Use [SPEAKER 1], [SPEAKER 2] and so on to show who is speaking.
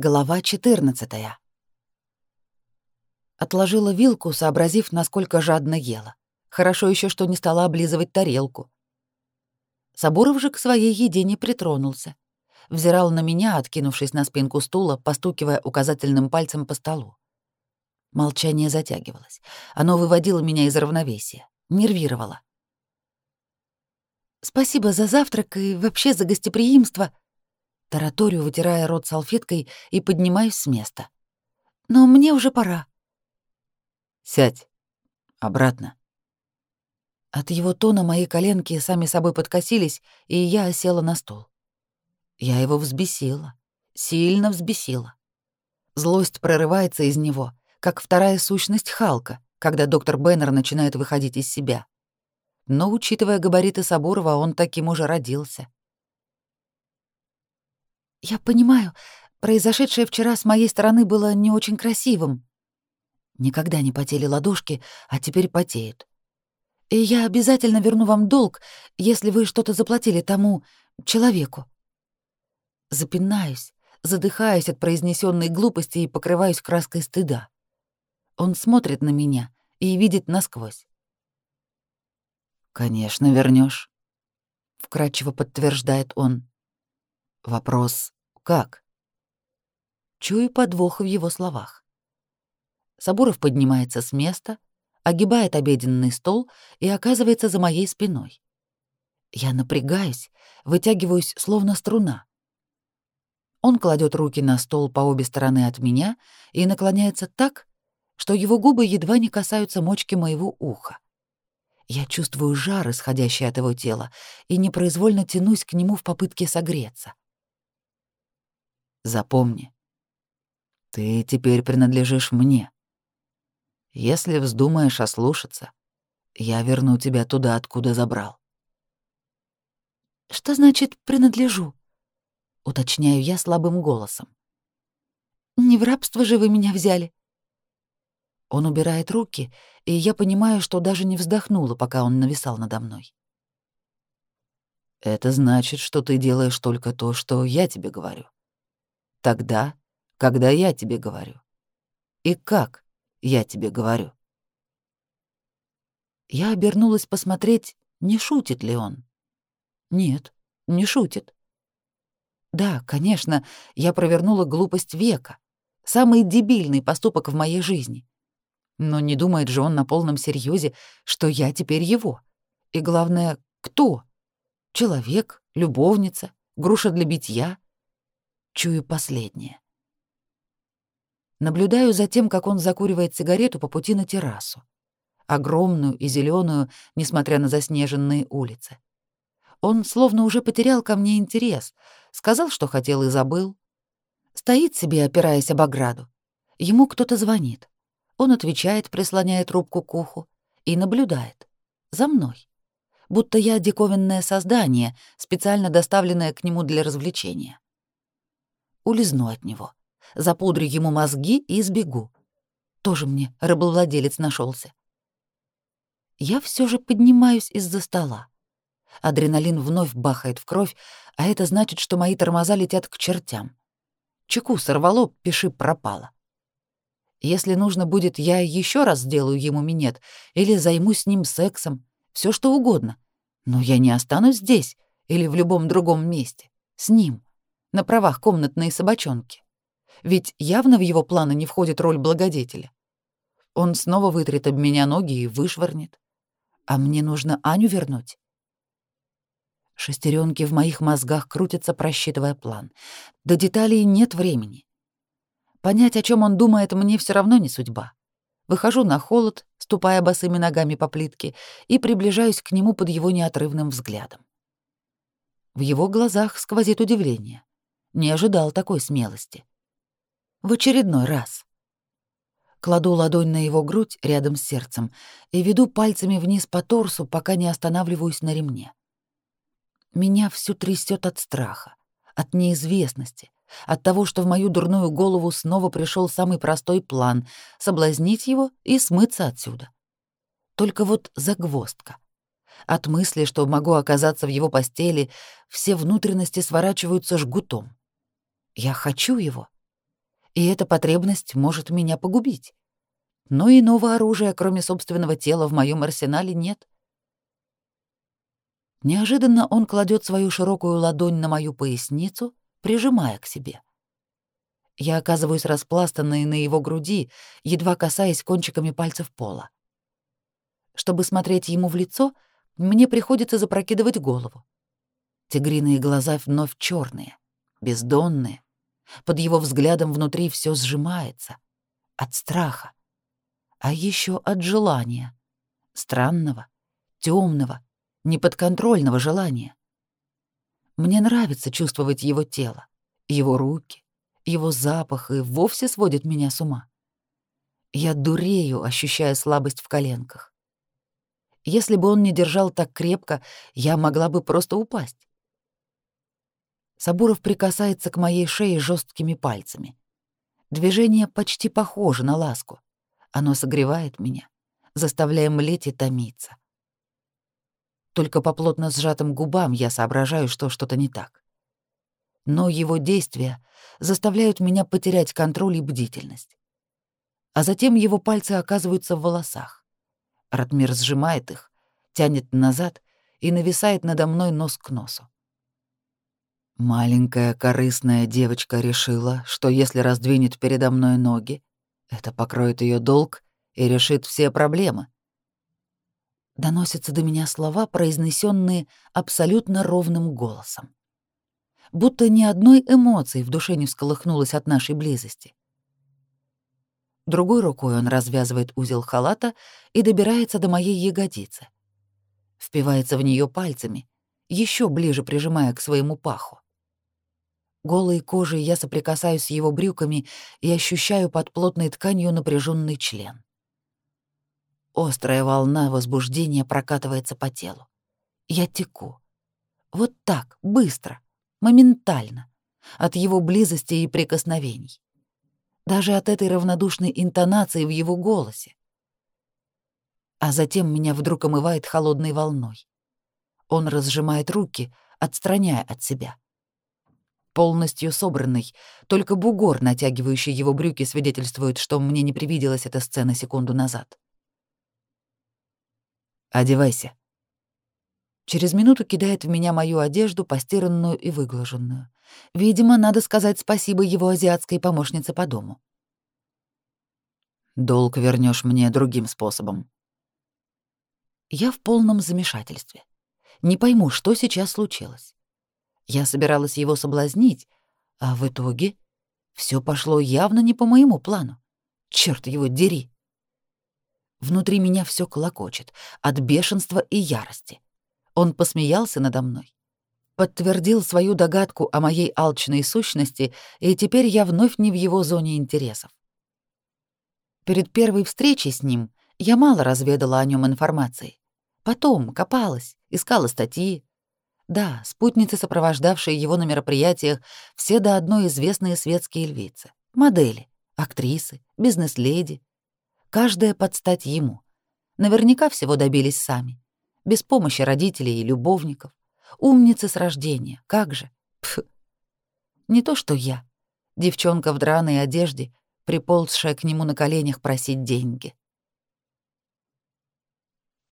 [SPEAKER 1] Глава 14. Отложила вилку, сообразив, насколько жадно ела. Хорошо еще, что не стала облизывать тарелку. Сабуров же к своей еде не притронулся. Взирал на меня, откинувшись на спинку стула, постукивая указательным пальцем по столу. Молчание затягивалось. Оно выводило меня из равновесия, нервировало. «Спасибо за завтрак и вообще за гостеприимство», Тараторию, вытирая рот салфеткой и поднимаюсь с места. «Но мне уже пора».
[SPEAKER 2] «Сядь. Обратно».
[SPEAKER 1] От его тона мои коленки сами собой подкосились, и я осела на стол. Я его взбесила, сильно взбесила. Злость прорывается из него, как вторая сущность Халка, когда доктор Беннер начинает выходить из себя. Но, учитывая габариты Сабурова, он таким уже родился. «Я понимаю, произошедшее вчера с моей стороны было не очень красивым. Никогда не потели ладошки, а теперь потеют. И я обязательно верну вам долг, если вы что-то заплатили тому человеку». Запинаюсь, задыхаюсь от произнесенной глупости и покрываюсь краской стыда. Он смотрит на меня и видит насквозь.
[SPEAKER 2] «Конечно, вернешь,
[SPEAKER 1] вкрадчиво подтверждает он.
[SPEAKER 2] Вопрос «как?».
[SPEAKER 1] Чую подвох в его словах. Сабуров поднимается с места, огибает обеденный стол и оказывается за моей спиной. Я напрягаюсь, вытягиваюсь, словно струна. Он кладет руки на стол по обе стороны от меня и наклоняется так, что его губы едва не касаются мочки моего уха. Я чувствую жар, исходящий от его тела, и непроизвольно тянусь к нему в попытке согреться.
[SPEAKER 2] Запомни, ты теперь принадлежишь мне. Если вздумаешь ослушаться, я верну тебя туда, откуда забрал.
[SPEAKER 1] Что значит «принадлежу»? Уточняю я слабым голосом. Не в рабство же вы меня взяли. Он убирает руки, и я понимаю, что даже не вздохнула, пока он нависал надо мной.
[SPEAKER 2] Это значит, что ты делаешь только то, что я тебе говорю. Тогда, когда я тебе говорю. И как я тебе говорю.
[SPEAKER 1] Я обернулась посмотреть, не шутит ли он. Нет, не шутит. Да, конечно, я провернула глупость века, самый дебильный поступок в моей жизни. Но не думает же он на полном серьезе, что я теперь его. И главное, кто? Человек, любовница, груша для битья — чую последнее. Наблюдаю за тем, как он закуривает сигарету по пути на террасу. Огромную и зеленую, несмотря на заснеженные улицы. Он словно уже потерял ко мне интерес, сказал, что хотел и забыл. Стоит себе, опираясь об ограду. Ему кто-то звонит. Он отвечает, прислоняя трубку к уху, и наблюдает. За мной. Будто я диковинное создание, специально доставленное к нему для развлечения улизну от него, запудрю ему мозги и сбегу. Тоже мне рабовладелец нашелся. Я все же поднимаюсь из-за стола. Адреналин вновь бахает в кровь, а это значит, что мои тормоза летят к чертям. Чеку сорвало, пиши пропало. Если нужно будет, я еще раз сделаю ему минет или займусь с ним сексом, все что угодно. Но я не останусь здесь или в любом другом месте. С ним на правах комнатной собачонки. Ведь явно в его планы не входит роль благодетеля. Он снова вытрет об меня ноги и вышвырнет. А мне нужно Аню вернуть. Шестеренки в моих мозгах крутятся, просчитывая план. До деталей нет времени. Понять, о чем он думает, мне все равно не судьба. Выхожу на холод, ступая босыми ногами по плитке, и приближаюсь к нему под его неотрывным взглядом. В его глазах сквозит удивление. Не ожидал такой смелости. В очередной раз. Кладу ладонь на его грудь рядом с сердцем и веду пальцами вниз по торсу, пока не останавливаюсь на ремне. Меня всю трясет от страха, от неизвестности, от того, что в мою дурную голову снова пришел самый простой план — соблазнить его и смыться отсюда. Только вот загвоздка. От мысли, что могу оказаться в его постели, все внутренности сворачиваются жгутом. Я хочу его. и эта потребность может меня погубить. Но иного оружия, кроме собственного тела, в моем арсенале нет. Неожиданно он кладет свою широкую ладонь на мою поясницу, прижимая к себе. Я оказываюсь распластанной на его груди, едва касаясь кончиками пальцев пола. Чтобы смотреть ему в лицо, мне приходится запрокидывать голову. Тигриные глаза вновь черные, бездонные. Под его взглядом внутри все сжимается. От страха. А еще от желания. Странного, темного, неподконтрольного желания. Мне нравится чувствовать его тело, его руки, его запах и вовсе сводит меня с ума. Я дурею, ощущая слабость в коленках. Если бы он не держал так крепко, я могла бы просто упасть. Сабуров прикасается к моей шее жесткими пальцами. Движение почти похоже на ласку. Оно согревает меня, заставляя млеть и томиться. Только по плотно сжатым губам я соображаю, что что-то не так. Но его действия заставляют меня потерять контроль и бдительность. А затем его пальцы оказываются в волосах. Ратмир сжимает их, тянет назад и нависает надо мной нос к носу. Маленькая корыстная девочка решила, что если раздвинет передо мной ноги, это покроет ее долг и решит все проблемы. Доносятся до меня слова, произнесенные абсолютно ровным голосом. Будто ни одной эмоции в душе не всколыхнулось от нашей близости. Другой рукой он развязывает узел халата и добирается до моей ягодицы. Впивается в нее пальцами, еще ближе прижимая к своему паху. Голой кожей я соприкасаюсь с его брюками и ощущаю под плотной тканью напряженный член. Острая волна возбуждения прокатывается по телу. Я теку. Вот так, быстро, моментально, от его близости и прикосновений. Даже от этой равнодушной интонации в его голосе. А затем меня вдруг омывает холодной волной. Он разжимает руки, отстраняя от себя — полностью собранный. Только бугор, натягивающий его брюки, свидетельствует, что мне не привиделась эта сцена секунду назад. «Одевайся». Через минуту кидает в меня мою одежду, постиранную и выглаженную. Видимо, надо сказать спасибо его азиатской помощнице по дому. Долг вернешь мне другим способом. Я в полном замешательстве. Не пойму, что сейчас случилось. Я собиралась его соблазнить, а в итоге все пошло явно не по моему плану. Черт его дери! Внутри меня все колокочет от бешенства и ярости. Он посмеялся надо мной, подтвердил свою догадку о моей алчной сущности, и теперь я вновь не в его зоне интересов. Перед первой встречей с ним я мало разведала о нем информации. Потом копалась, искала статьи, да, спутницы, сопровождавшие его на мероприятиях, все до одной известные светские львицы. Модели, актрисы, бизнес-леди. Каждая под стать ему. Наверняка всего добились сами. Без помощи родителей и любовников. Умницы с рождения, как же. Пф. Не то что я. Девчонка в драной одежде, приползшая к нему на коленях просить деньги.